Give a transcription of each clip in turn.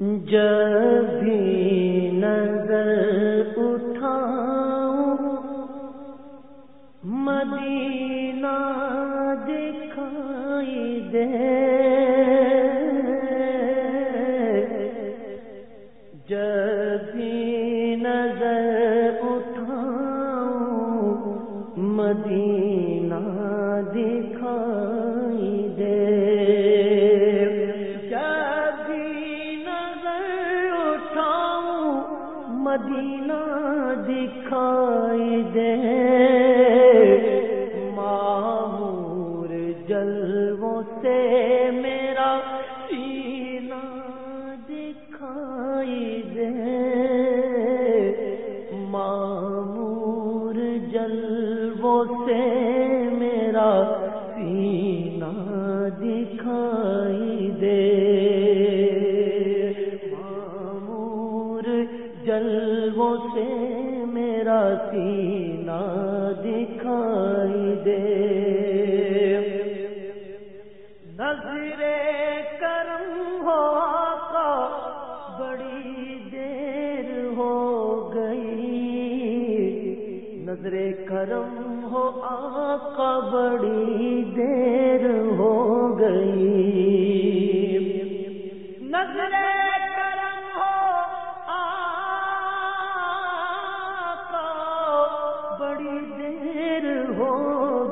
جب بھی نظر اٹھاؤں مدینہ دکھائی دے۔ جب بھی نظر اٹھاؤں مدینہ دکھائی دے۔ سینہ دکھائی دے۔ نظر کرم ہو آقا، بڑی دیر ہو گئی۔ نظر کرم ہو آقا، بڑی دیر ہو گئی۔ نظر بڑی دیر ہو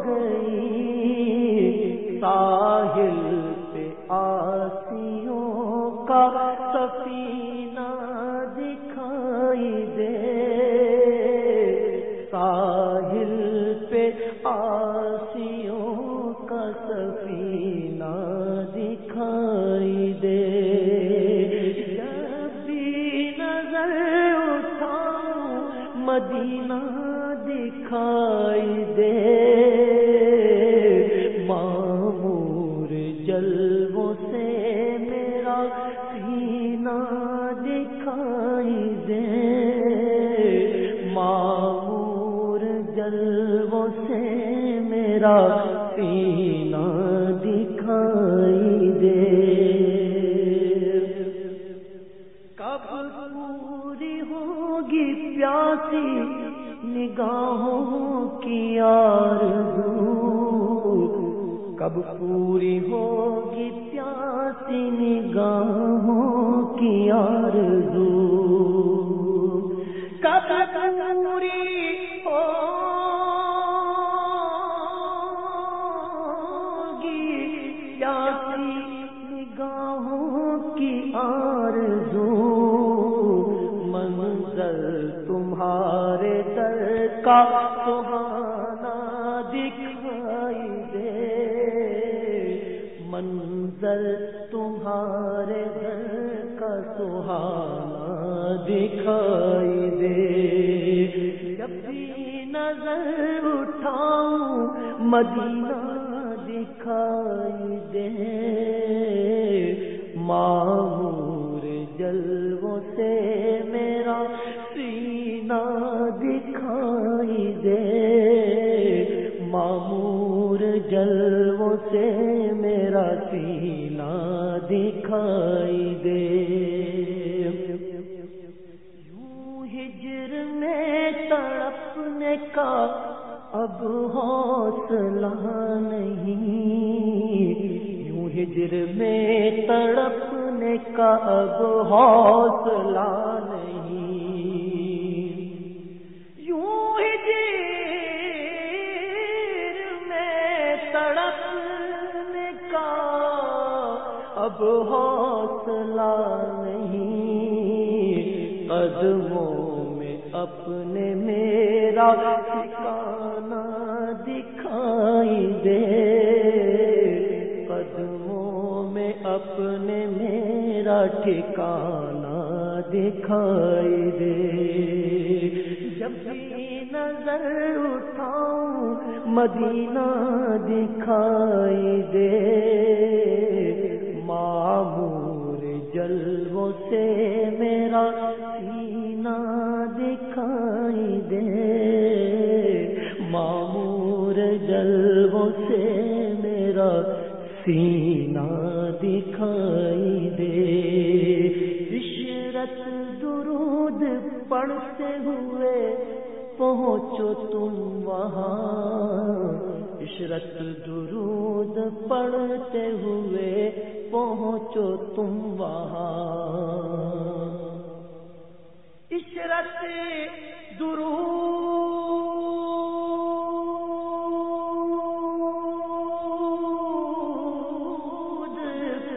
گئی ساحل پہ آسیوں کا سفینہ دکھائی دے۔ ساحل پہ آسیوں کا سفینہ دکھائی دے۔ جب بھی نظر اٹھاؤں مدینہ جلووں سے میرا سینہ دکھائی دے۔ کب پوری ہوگی پیاسی نگاہوں کی آرزو کب پوری ہوگی پیاسی نگاہوں کی آرزو کی آرزو منظر تمہارے در کا سہانا دکھائی دے۔ منظر تمہارے گھر کا سہانا دکھائی دے۔ جب بھی نظر اٹھاؤں، مدینہ دکھائی دے۔ معمور جلووں سے میرا سینہ دکھائی دے۔ معمور جلووں سے میرا سینہ دکھائی دے۔ یوں ہجر میں تڑپنے کا اب حوصلہ نہیں۔ ہجر میں تڑپنے کا اب حوصلہ نہیں۔ یوں ہجر میں تڑپنے کا اب حوصلہ نہیں۔ قدموں میں اپنے میرا ٹھکانا دکھائی دے۔ ٹھکانا دکھائی دے۔ جب بھی نظر اٹھاؤں، مدینہ دکھائی دے۔ معمور جلووں سے میرا سینہ دکھائی دے۔ معمور جلووں سے میرا سینہ پڑھتے ہوئے پہنچو تم وہاں۔ عشرت درود پڑھتے ہوئے پہنچو تم وہاں۔ عشرت درود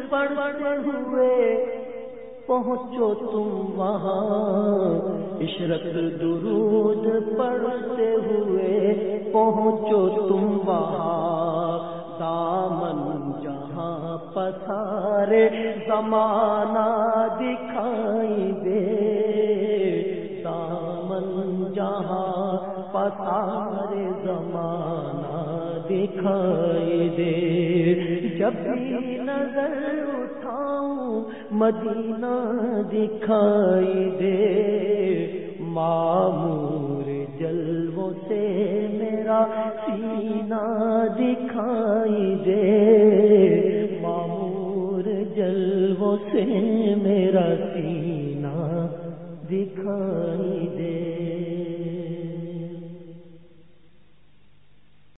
پڑھتے ہوئے پہنچو تم وہاں۔ عشرت درود پڑھتے ہوئے پہنچو تم وہاں۔ دامن جہاں پسارے زمانہ دکھائی دے۔ دامن جہاں پسارے زمانہ دکھائی دے۔ جب بھی نظر مدینہ دکھائی دے۔ معمور جلووں سے میرا سینہ دکھائی دے۔